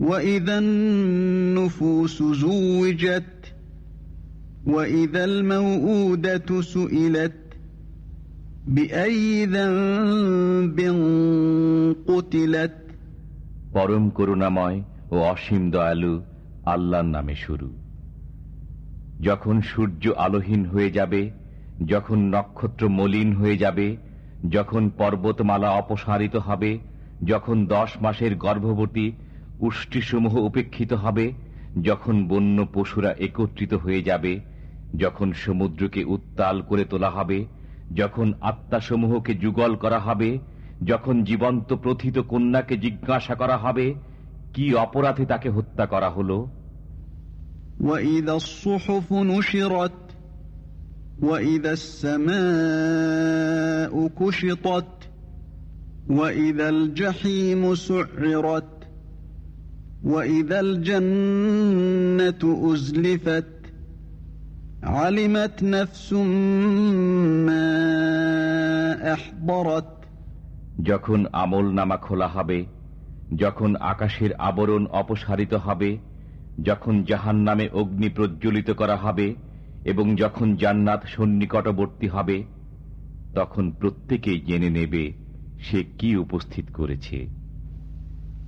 وإذا النفوس زوجت وإذا الموءودة سئلت بأي ذنب قتلت পরম করুণাময় ও অসীম দয়ালু আল্লাহর নামে শুরু যখন সূর্য আলোহীন হয়ে যাবে যখন নক্ষত্র মলিন হয়ে যাবে যখন পর্বতমালা অপসারিত হবে যখন দশ মাসের গর্ভবতী উষ্টিসমূহ উপেক্ষিত হবে যখন বন্য পশুরা একত্রিত হয়ে যাবে যখন সমুদ্রকে উত্তাল করে তোলা হবে যখন আত্মাসমূহকে যুগল করা হবে যখন জীবন্ত প্রথিত কন্যাকে জিজ্ঞাসা করা হবে কি অপরাধে তাকে হত্যা করা হলো وإذا الصحف نشرت وإذا السماء كشطت وإذا الجحيم سعرت وإذا الجنة أزلفت علمت نفس ما أحضرت যখন আমল নামা খোলা হবে যখন আকাশের আবরণ অপসারিত হবে যখন জাহান নামে অগ্নি প্রজ্বলিত করা হবে এবং যখন জান্নাত সন্নিকটবর্তী হবে তখন প্রত্যেকেই জেনে নেবে সে কি উপস্থিত করেছে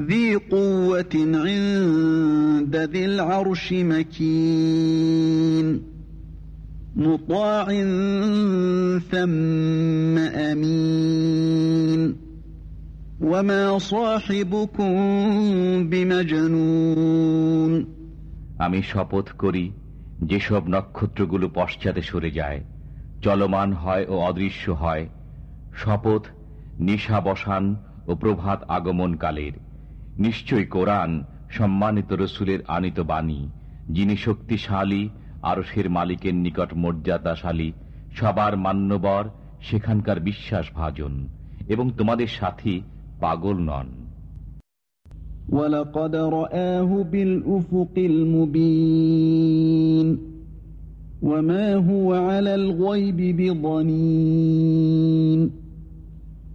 ذي قوة عند ذي العرش مكين مطاع ثم أمين وما صاحبكم بمجنون আমি শপথ করি যেসব নক্ষত্রগুলো পশ্চাতে সরে যায় চলমান হয় ও অদৃশ্য হয় শপথ নিশাবসান ও প্রভাত আগমনকালের নিশ্চয় কোরআন সম্মানিত রসুলের আনিত বাণী যিনি শক্তিশালী আরসের মালিকের নিকট মর্যাদাশালী সবার মান্যবর সেখানকার বিশ্বাস ভাজন এবং তোমাদের সাথী পাগল নন ولقد رآه بالأفق المبين وما هو على الغيب بضنين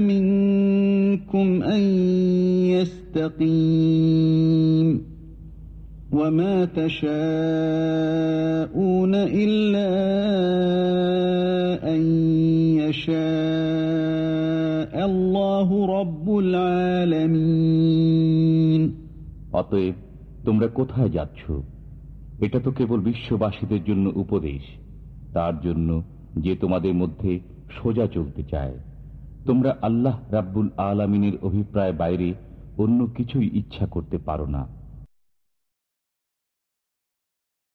منكم أن يستقيم وما تشاءون إلا أن يشاء الله رب العالمين অতএব তোমরা কোথায় যাচ্ছ এটা তো কেবল বিশ্ববাসীদের জন্য উপদেশ তার জন্য যে তোমাদের মধ্যে সোজা চলতে চায় তোমরা আল্লাহ রাব্বুল আলমিনের অভিপ্রায় বাইরে অন্য কিছুই ইচ্ছা করতে পারো না।